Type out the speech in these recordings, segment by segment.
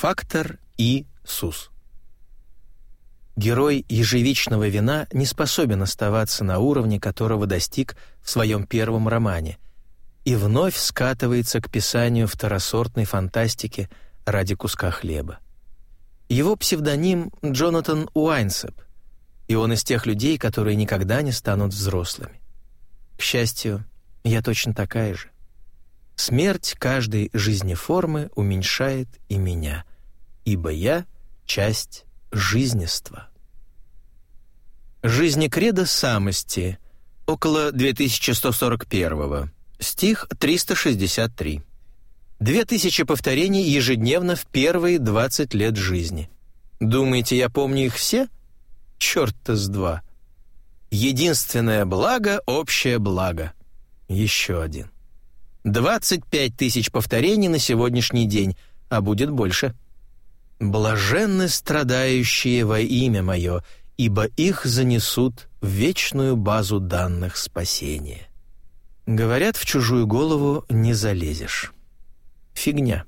Фактор и СУС. Герой ежевичного вина не способен оставаться на уровне, которого достиг в своем первом романе, и вновь скатывается к писанию второсортной фантастики ради куска хлеба. Его псевдоним Джонатан Уайнсеп, и он из тех людей, которые никогда не станут взрослыми. К счастью, я точно такая же. Смерть каждой жизнеформы уменьшает и меня, ибо я — часть жизнества. Жизнекредо самости, около 2141 стих 363. Две тысячи повторений ежедневно в первые 20 лет жизни. Думаете, я помню их все? Черт-то с два. Единственное благо — общее благо. Еще один. 25 тысяч повторений на сегодняшний день, а будет больше. «Блаженны страдающие во имя Мое, ибо их занесут в вечную базу данных спасения». Говорят, в чужую голову не залезешь. Фигня.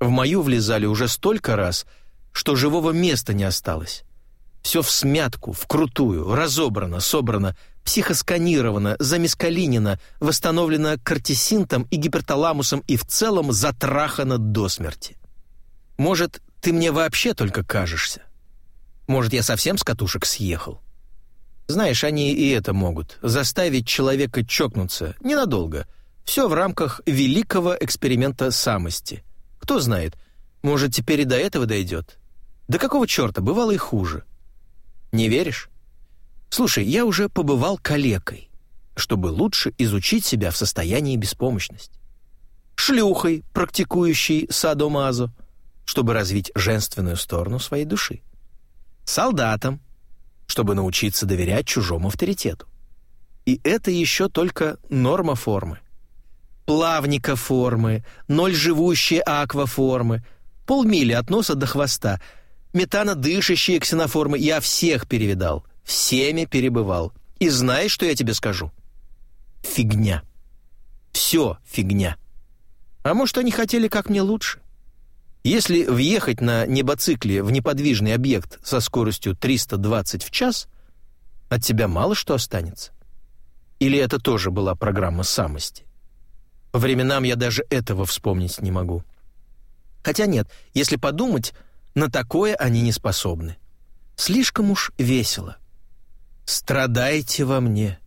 В мою влезали уже столько раз, что живого места не осталось. Все в смятку, вкрутую, разобрано, собрано, психосканировано, замескалинено, восстановлено кортисинтом и гиперталамусом и в целом затрахано до смерти. Может, ты мне вообще только кажешься? Может, я совсем с катушек съехал? Знаешь, они и это могут. Заставить человека чокнуться ненадолго. Все в рамках великого эксперимента самости. Кто знает, может, теперь и до этого дойдет. Да какого черта, бывало и хуже. Не веришь? Слушай, я уже побывал калекой, чтобы лучше изучить себя в состоянии беспомощности. Шлюхой, практикующей садомазо, чтобы развить женственную сторону своей души. Солдатом, чтобы научиться доверять чужому авторитету. И это еще только норма формы. Плавника формы, ноль живущие акваформы, полмили от носа до хвоста — метанодышащие ксеноформы, я всех перевидал, всеми перебывал. И знаешь, что я тебе скажу? Фигня. Все фигня. А может, они хотели как мне лучше? Если въехать на небоцикле в неподвижный объект со скоростью 320 в час, от тебя мало что останется. Или это тоже была программа самости? По временам я даже этого вспомнить не могу. Хотя нет, если подумать, на такое они не способны. Слишком уж весело. «Страдайте во мне,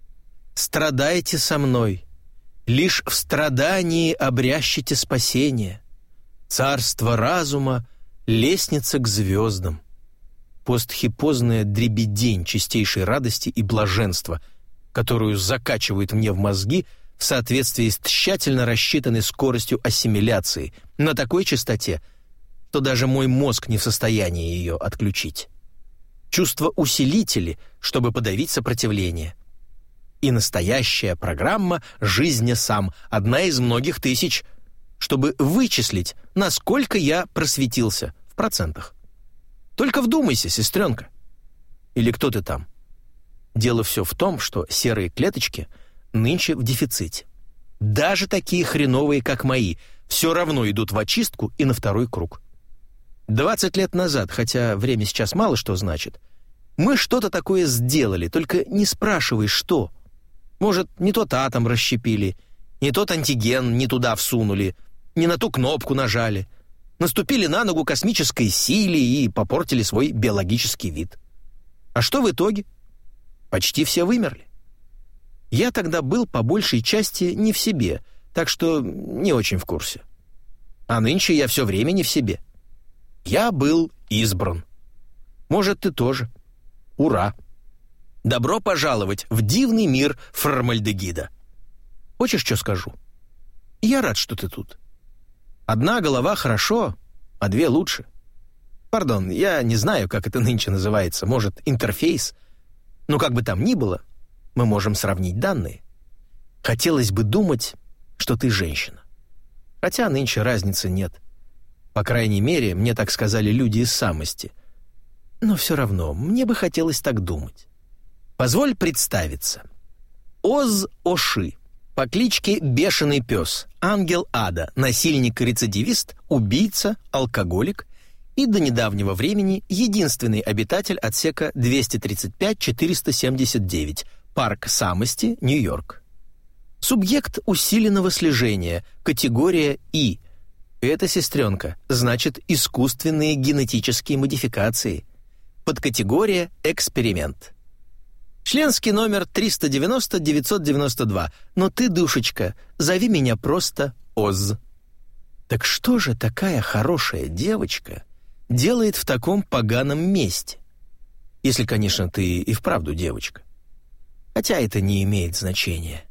страдайте со мной, лишь в страдании обрящите спасение. Царство разума, лестница к звездам». Постхипозная дребедень чистейшей радости и блаженства, которую закачивают мне в мозги в соответствии с тщательно рассчитанной скоростью ассимиляции на такой частоте – то даже мой мозг не в состоянии ее отключить. Чувство усилители, чтобы подавить сопротивление. И настоящая программа «Жизнь сам», одна из многих тысяч, чтобы вычислить, насколько я просветился в процентах. Только вдумайся, сестренка. Или кто ты там? Дело все в том, что серые клеточки нынче в дефиците. Даже такие хреновые, как мои, все равно идут в очистку и на второй круг. 20 лет назад, хотя время сейчас мало что значит, мы что-то такое сделали, только не спрашивай, что. Может, не тот атом расщепили, не тот антиген не туда всунули, не на ту кнопку нажали. Наступили на ногу космической силе и попортили свой биологический вид. А что в итоге? Почти все вымерли. Я тогда был по большей части не в себе, так что не очень в курсе. А нынче я все время не в себе. Я был избран. Может, ты тоже. Ура! Добро пожаловать в дивный мир формальдегида. Хочешь, что скажу? Я рад, что ты тут. Одна голова хорошо, а две лучше. Пардон, я не знаю, как это нынче называется. Может, интерфейс? Но как бы там ни было, мы можем сравнить данные. Хотелось бы думать, что ты женщина. Хотя нынче разницы нет — по крайней мере, мне так сказали люди из самости. Но все равно, мне бы хотелось так думать. Позволь представиться. Оз Оши, по кличке Бешеный Пес, Ангел Ада, насильник-рецидивист, убийца, алкоголик и до недавнего времени единственный обитатель отсека 235-479, парк самости, Нью-Йорк. Субъект усиленного слежения, категория И. Это, сестренка, значит искусственные генетические модификации. Подкатегория «Эксперимент». Членский номер 390-992, но ты, душечка, зови меня просто Оз. Так что же такая хорошая девочка делает в таком поганом месте? Если, конечно, ты и вправду девочка. Хотя это не имеет значения.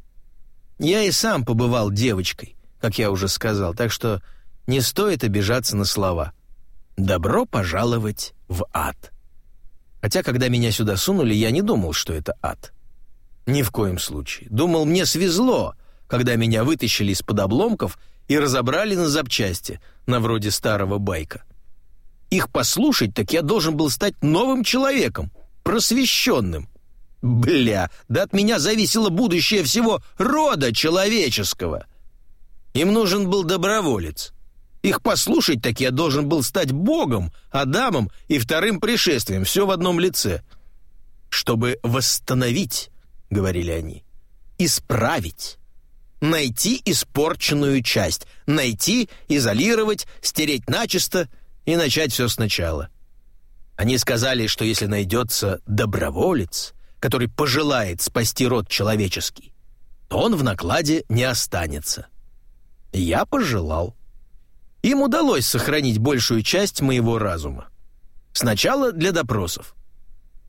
Я и сам побывал девочкой, как я уже сказал, так что не стоит обижаться на слова. Добро пожаловать в ад. Хотя, когда меня сюда сунули, я не думал, что это ад. Ни в коем случае. Думал, мне свезло, когда меня вытащили из-под обломков и разобрали на запчасти, на вроде старого байка. Их послушать, так я должен был стать новым человеком, просвещенным. Бля, да от меня зависело будущее всего рода человеческого. Им нужен был доброволец. Их послушать, так я должен был стать Богом, Адамом и вторым пришествием, все в одном лице. Чтобы восстановить, говорили они, исправить, найти испорченную часть, найти, изолировать, стереть начисто и начать все сначала. Они сказали, что если найдется доброволец, который пожелает спасти род человеческий, то он в накладе не останется. Я пожелал. Им удалось сохранить большую часть моего разума. Сначала для допросов.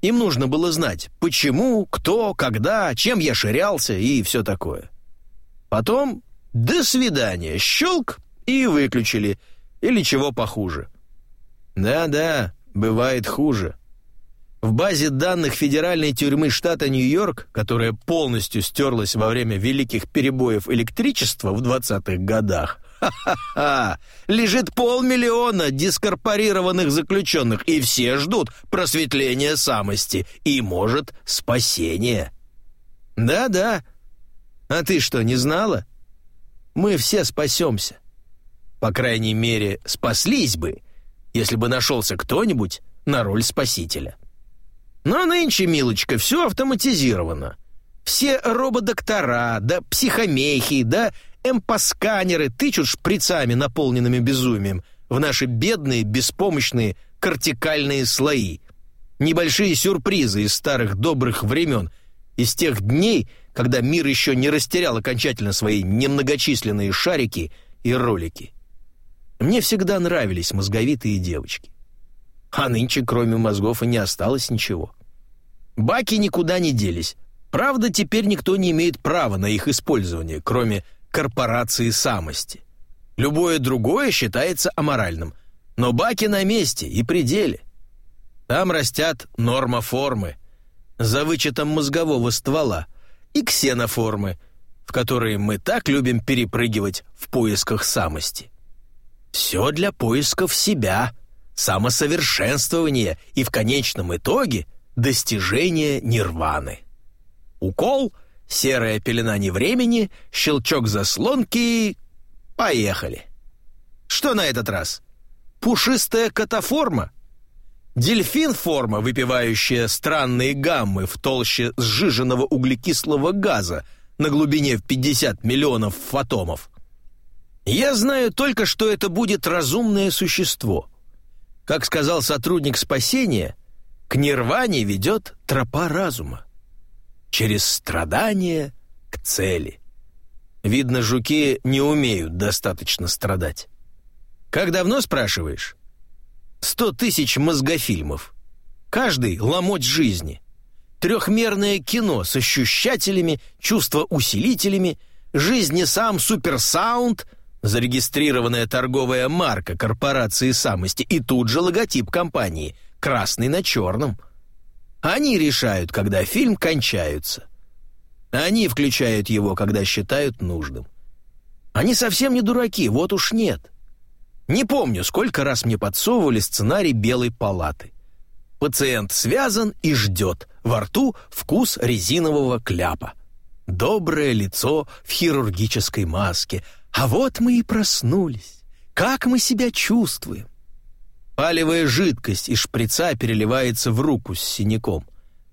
Им нужно было знать, почему, кто, когда, чем я ширялся и все такое. Потом «до свидания», щелк и выключили, или чего похуже. Да-да, бывает хуже. В базе данных федеральной тюрьмы штата Нью-Йорк, которая полностью стерлась во время великих перебоев электричества в 20-х годах, Ха-ха-ха! Лежит полмиллиона дискорпорированных заключенных, и все ждут просветления самости и, может, спасения. Да-да. А ты что, не знала? Мы все спасемся. По крайней мере, спаслись бы, если бы нашелся кто-нибудь на роль спасителя. Но нынче, милочка, все автоматизировано. Все рободоктора, да психомехи, да эмпосканеры тычут шприцами, наполненными безумием, в наши бедные, беспомощные кортикальные слои. Небольшие сюрпризы из старых добрых времен, из тех дней, когда мир еще не растерял окончательно свои немногочисленные шарики и ролики. Мне всегда нравились мозговитые девочки. А нынче, кроме мозгов, и не осталось ничего. Баки никуда не делись. Правда, теперь никто не имеет права на их использование, кроме корпорации самости. Любое другое считается аморальным, но баки на месте и пределе. Там растят нормоформы, за вычетом мозгового ствола, и ксеноформы, в которые мы так любим перепрыгивать в поисках самости. Все для поисков себя, самосовершенствования и в конечном итоге достижения нирваны. Укол — серая пелена не времени, щелчок заслонки... Поехали. Что на этот раз? Пушистая катаформа? Дельфин-форма, выпивающая странные гаммы в толще сжиженного углекислого газа на глубине в 50 миллионов фотомов. Я знаю только, что это будет разумное существо. Как сказал сотрудник спасения, к нирване ведет тропа разума через страдания к цели. Видно, жуки не умеют достаточно страдать. Как давно, спрашиваешь? Сто тысяч мозгофильмов. Каждый — ломоть жизни. Трехмерное кино с ощущателями, чувствоусилителями, жизни сам суперсаунд, зарегистрированная торговая марка корпорации самости и тут же логотип компании, красный на черном — они решают, когда фильм кончается. Они включают его, когда считают нужным. Они совсем не дураки, вот уж нет. Не помню, сколько раз мне подсовывали сценарий «Белой палаты». Пациент связан и ждет, во рту вкус резинового кляпа. доброе лицо в хирургической маске. А вот мы и проснулись. Как мы себя чувствуем? Палевая жидкость из шприца переливается в руку с синяком.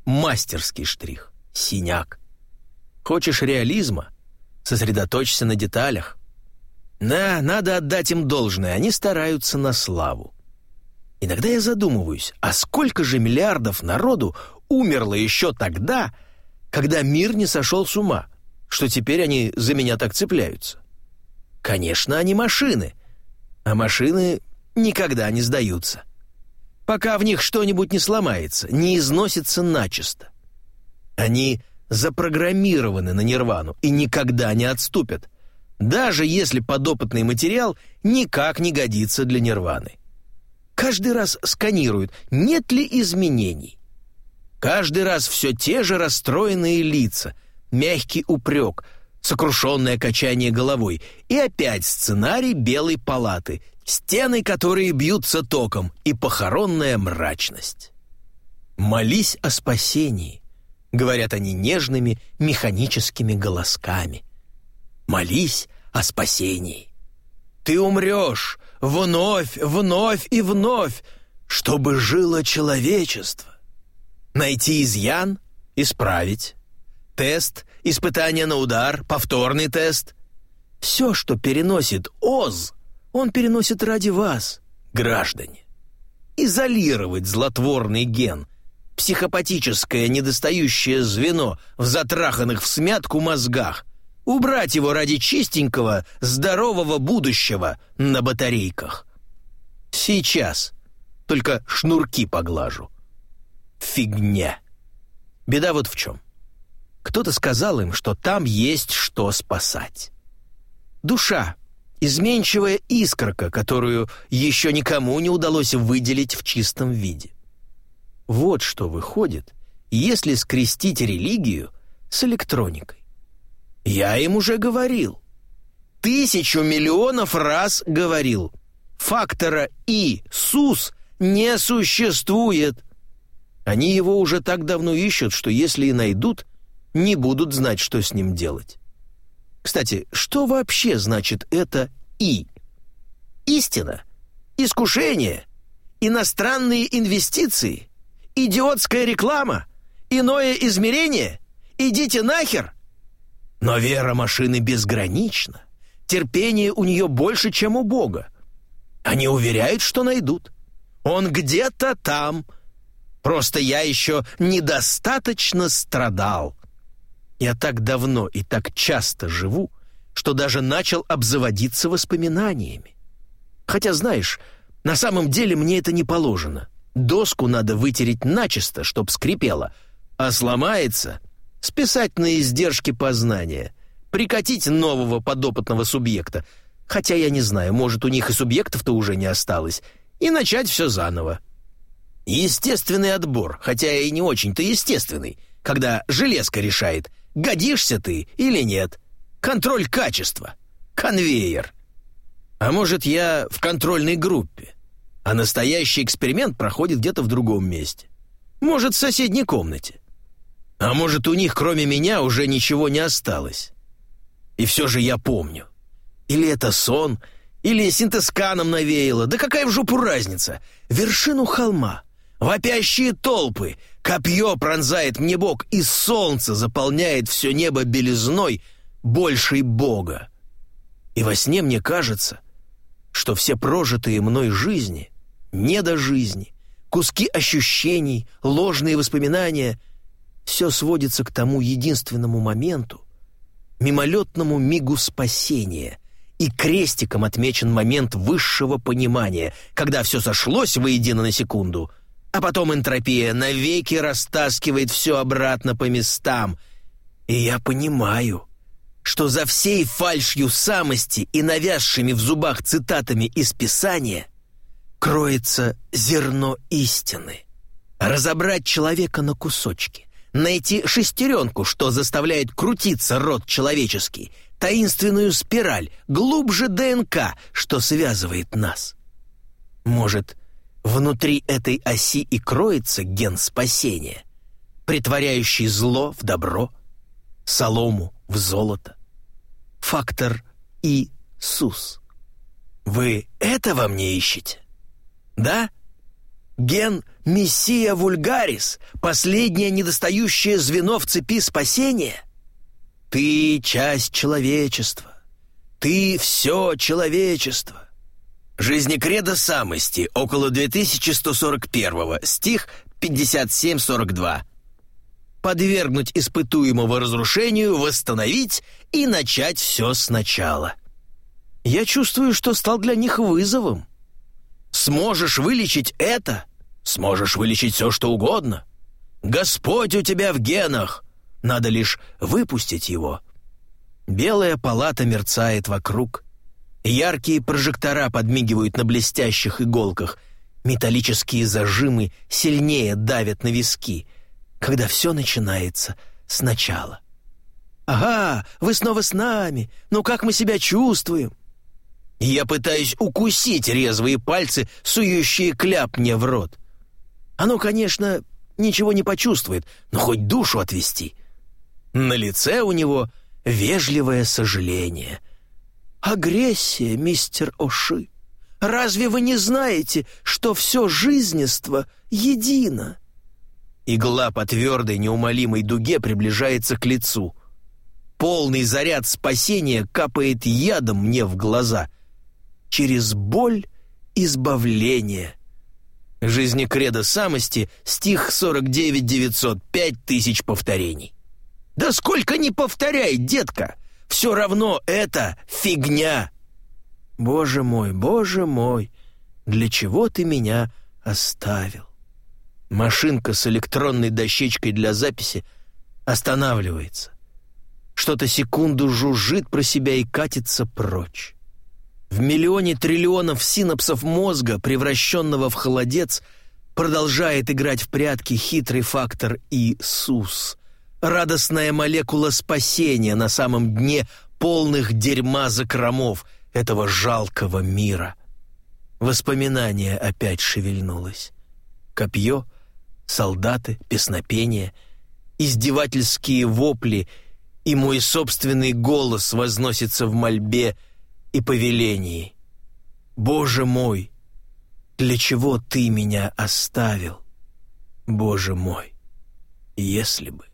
Мастерский штрих. Синяк. Хочешь реализма? Сосредоточься на деталях. Да, надо отдать им должное, они стараются на славу. Иногда я задумываюсь, а сколько же миллиардов народу умерло еще тогда, когда мир не сошел с ума, что теперь они за меня так цепляются? Конечно, они машины, а машины никогда не сдаются. Пока в них что-нибудь не сломается, не износится начисто. Они запрограммированы на нирвану и никогда не отступят, даже если подопытный материал никак не годится для нирваны. Каждый раз сканируют, нет ли изменений. Каждый раз все те же расстроенные лица, мягкий упрек, сокрушенное качание головой и опять сценарий белой палаты, стены, которые бьются током, и похоронная мрачность. Молись о спасении, говорят они нежными механическими голосками. Молись о спасении. Ты умрешь вновь, вновь и вновь, чтобы жило человечество. Найти изъян — исправить. Тест, испытание на удар, повторный тест. Все, что переносит ОЗ, он переносит ради вас, граждане. Изолировать злотворный ген — психопатическое недостающее звено в затраханных в смятку мозгах, убрать его ради чистенького, здорового будущего на батарейках. Сейчас. Только шнурки поглажу. Фигня. Беда вот в чем. Кто-то сказал им, что там есть что спасать. Душа — изменчивая искорка, которую еще никому не удалось выделить в чистом виде. Вот что выходит, если скрестить религию с электроникой. Я им уже говорил. Тысячу миллионов раз говорил. Фактора «и-сус» не существует. Они его уже так давно ищут, что если и найдут, не будут знать, что с ним делать. Кстати, что вообще значит это «и»? Истина? Искушение? Иностранные инвестиции? Идиотская реклама? Иное измерение? Идите нахер!» Но вера машины безгранична. Терпение у нее больше, чем у Бога. Они уверяют, что найдут. Он где-то там. Просто я еще недостаточно страдал. Я так давно и так часто живу, что даже начал обзаводиться воспоминаниями. Хотя, знаешь, на самом деле мне это не положено. Доску надо вытереть начисто, чтоб скрипело, а сломается — списать на издержки познания, прикатить нового подопытного субъекта, хотя я не знаю, может, у них и субъектов-то уже не осталось, и начать все заново. Естественный отбор, хотя и не очень-то естественный, когда железка решает, годишься ты или нет. Контроль качества. Конвейер. А может, я в контрольной группе? а настоящий эксперимент проходит где-то в другом месте. Может, в соседней комнате. А может, у них кроме меня уже ничего не осталось. И все же я помню. Или это сон, или синтесканом навеяло, да какая в жопу разница? Вершину холма, вопящие толпы, копье пронзает мне бок, и солнце заполняет все небо белизной, большей Бога. И во сне мне кажется, что все прожитые мной жизни не до жизни, куски ощущений, ложные воспоминания — все сводится к тому единственному моменту, мимолетному мигу спасения, и крестиком отмечен момент высшего понимания, когда все сошлось воедино на секунду, а потом энтропия навеки растаскивает все обратно по местам. И я понимаю, что за всей фальшью самости и навязшими в зубах цитатами из Писания — кроется зерно истины. Разобрать человека на кусочки, найти шестеренку, что заставляет крутиться род человеческий, таинственную спираль, глубже ДНК, что связывает нас. Может, внутри этой оси и кроется ген спасения, притворяющий зло в добро? солому в золото. Фактор Иисус. Вы это во мне ищете? Да? Ген Мессия Вульгарис, последнее недостающее звено в цепи спасения? Ты часть человечества. Ты все человечество. Жизнекредо самости, около 2141, стих 57-42. Подвергнуть испытуемого разрушению, восстановить и начать все сначала. Я чувствую, что стал для них вызовом. Сможешь вылечить это, сможешь вылечить все, что угодно. Господь у тебя в генах, надо лишь выпустить его. Белая палата мерцает вокруг. Яркие прожектора подмигивают на блестящих иголках. Металлические зажимы сильнее давят на виски, когда все начинается сначала. «Ага, вы снова с нами. Ну как мы себя чувствуем?» Я пытаюсь укусить резвые пальцы, сующие кляп мне в рот. Оно, конечно, ничего не почувствует, но хоть душу отвести. На лице у него вежливое сожаление. «Агрессия, мистер Оши. Разве вы не знаете, что все жизнество едино?» Игла по твердой неумолимой дуге приближается к лицу. Полный заряд спасения капает ядом мне в глаза — через боль избавление. Жизнекредо самости, стих 49-905 тысяч повторений. Да сколько ни повторяй, детка, все равно это фигня. Боже мой, боже мой, для чего ты меня оставил? Машинка с электронной дощечкой для записи останавливается. Что-то секунду жужжит про себя и катится прочь. В миллионе триллионов синапсов мозга, превращенного в холодец, продолжает играть в прятки хитрый фактор Иисус. Радостная молекула спасения на самом дне полных дерьма закромов этого жалкого мира. Воспоминание опять шевельнулось. Копье, солдаты, песнопение, издевательские вопли и мой собственный голос возносится в мольбе — и повелении. Боже мой, для чего Ты меня оставил? Боже мой, если бы...